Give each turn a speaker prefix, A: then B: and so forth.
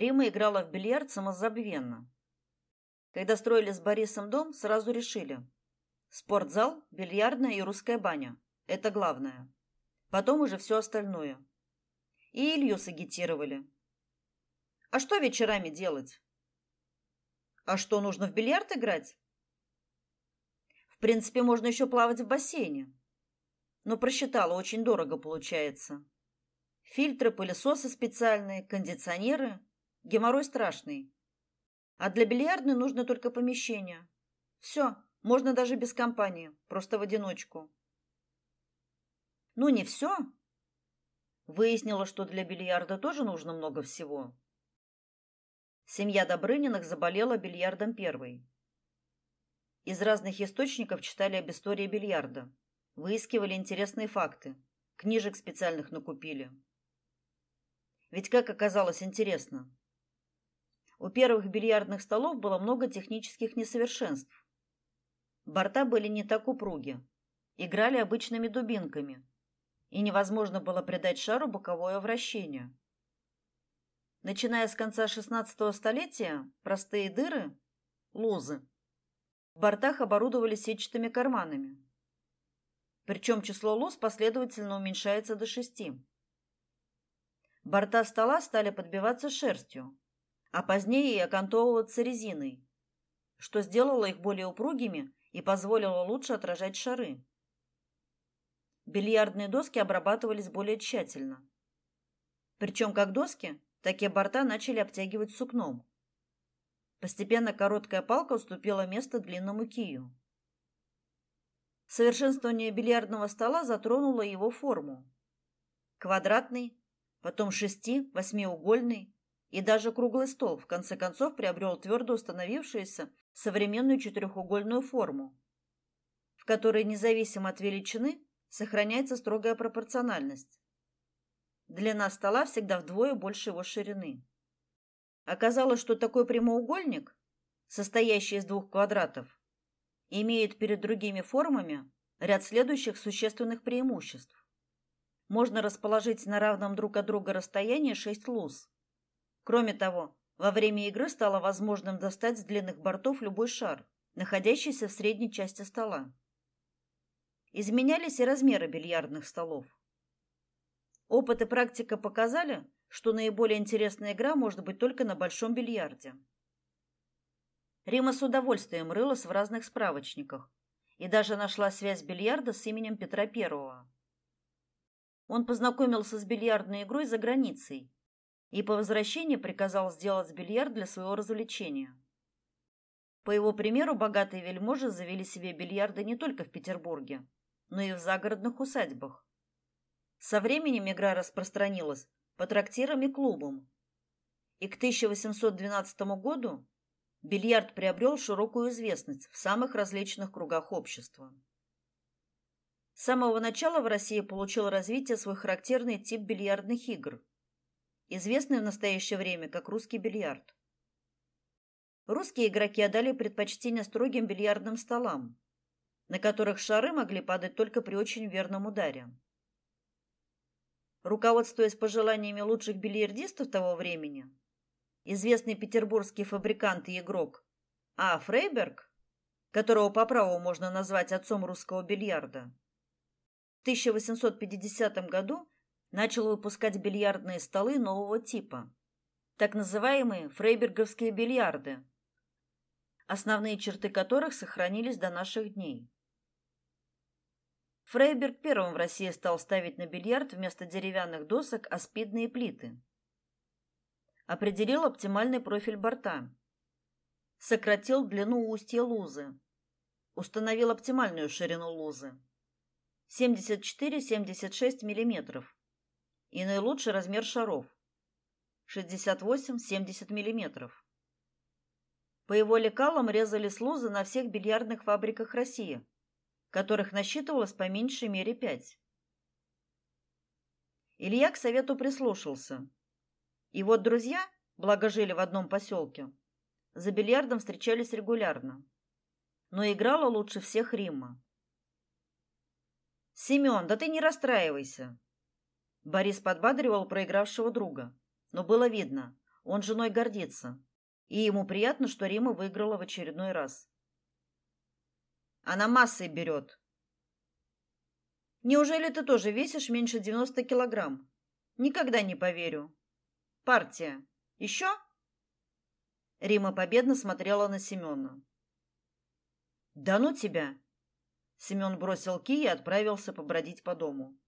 A: Рима играла в бильярд самозабвенно. Когда строили с Борисом дом, сразу решили: спортзал, бильярдная и русская баня это главное. Потом уже все остальное. И Илью сагитировали. А что вечерами делать? А что нужно в бильярд играть? В принципе, можно еще плавать в бассейне. Но просчитала, очень дорого получается. Фильтры, пылесосы специальные, кондиционеры, геморрой страшный. А для бильярдной нужно только помещение. Все, можно даже без компании, просто в одиночку. Ну не все. Выяснила, что для бильярда тоже нужно много всего. Семья Добрыниных заболела бильярдом первой. Из разных источников читали об истории бильярда, выискивали интересные факты, книжек специальных накупили. Ведь как оказалось интересно, у первых бильярдных столов было много технических несовершенств. Борта были не так упруги, играли обычными дубинками, и невозможно было придать шару боковое вращение. Начиная с конца XVI столетия, простые дыры, лузы, в бортах оборудовали сетчатыми карманами. Причем число луз последовательно уменьшается до шести. Борта стола стали подбиваться шерстью, а позднее и окантовываться резиной, что сделало их более упругими и позволило лучше отражать шары. Бильярдные доски обрабатывались более тщательно. Причем как доски, так и борта начали обтягивать сукном. Постепенно короткая палка уступила место длинному кию. Совершенствование бильярдного стола затронуло его форму. Квадратный, потом шести, восьмиугольный, и даже круглый стол в конце концов приобрел твердо установившуюся современную четырехугольную форму, в которой независимо от величины сохраняется строгая пропорциональность. Длина стола всегда вдвое больше его ширины. Оказалось, что такой прямоугольник, состоящий из двух квадратов, имеет перед другими формами ряд следующих существенных преимуществ. Можно расположить на равном друг от друга расстоянии шесть луз, Кроме того, во время игры стало возможным достать с длинных бортов любой шар, находящийся в средней части стола. Изменялись и размеры бильярдных столов. Опыт и практика показали, что наиболее интересная игра может быть только на большом бильярде. Рима с удовольствием рылась в разных справочниках и даже нашла связь бильярда с именем Петра I. Он познакомился с бильярдной игрой за границей и по возвращении приказал сделать бильярд для своего развлечения. По его примеру, богатые вельможи завели себе бильярды не только в Петербурге, но и в загородных усадьбах. Со временем игра распространилась по трактирам и клубам. И к 1812 году бильярд приобрел широкую известность в самых различных кругах общества. С самого начала в России получил развитие свой характерный тип бильярдных игр – известный в настоящее время как русский бильярд. Русские игроки отдали предпочтение строгим бильярдным столам, на которых шары могли падать только при очень верном ударе. Руководствуясь пожеланиями лучших бильярдистов того времени, известный петербургский фабрикант и игрок А. Фрейберг, которого по праву можно назвать отцом русского бильярда, в 1850 году начал выпускать бильярдные столы нового типа, так называемые фрейберговские бильярды, основные черты которых сохранились до наших дней. Фрейберг первым в России стал ставить на бильярд вместо деревянных досок аспидные плиты. Определил оптимальный профиль борта. Сократил длину устья лузы. Установил оптимальную ширину лузы. 74-76 миллиметров и наилучший размер шаров 68-70 мм. По его лекалам резали слузы на всех бильярдных фабриках России, которых насчитывалось по меньшей мере пять. Илья к совету прислушался. И вот друзья, благо жили в одном поселке, за бильярдом встречались регулярно. Но играла лучше всех Римма. Семен, да ты не расстраивайся, Борис подбадривал проигравшего друга, но было видно, Он женой гордится. И ему приятно, что Рима выиграла в очередной раз. Она массой берет. Неужели ты тоже весишь меньше 90 килограмм? Никогда не поверю. Партия. Еще? Рима победно смотрела на Семёна. Да ну тебя. Семён бросил ки и отправился побродить по дому.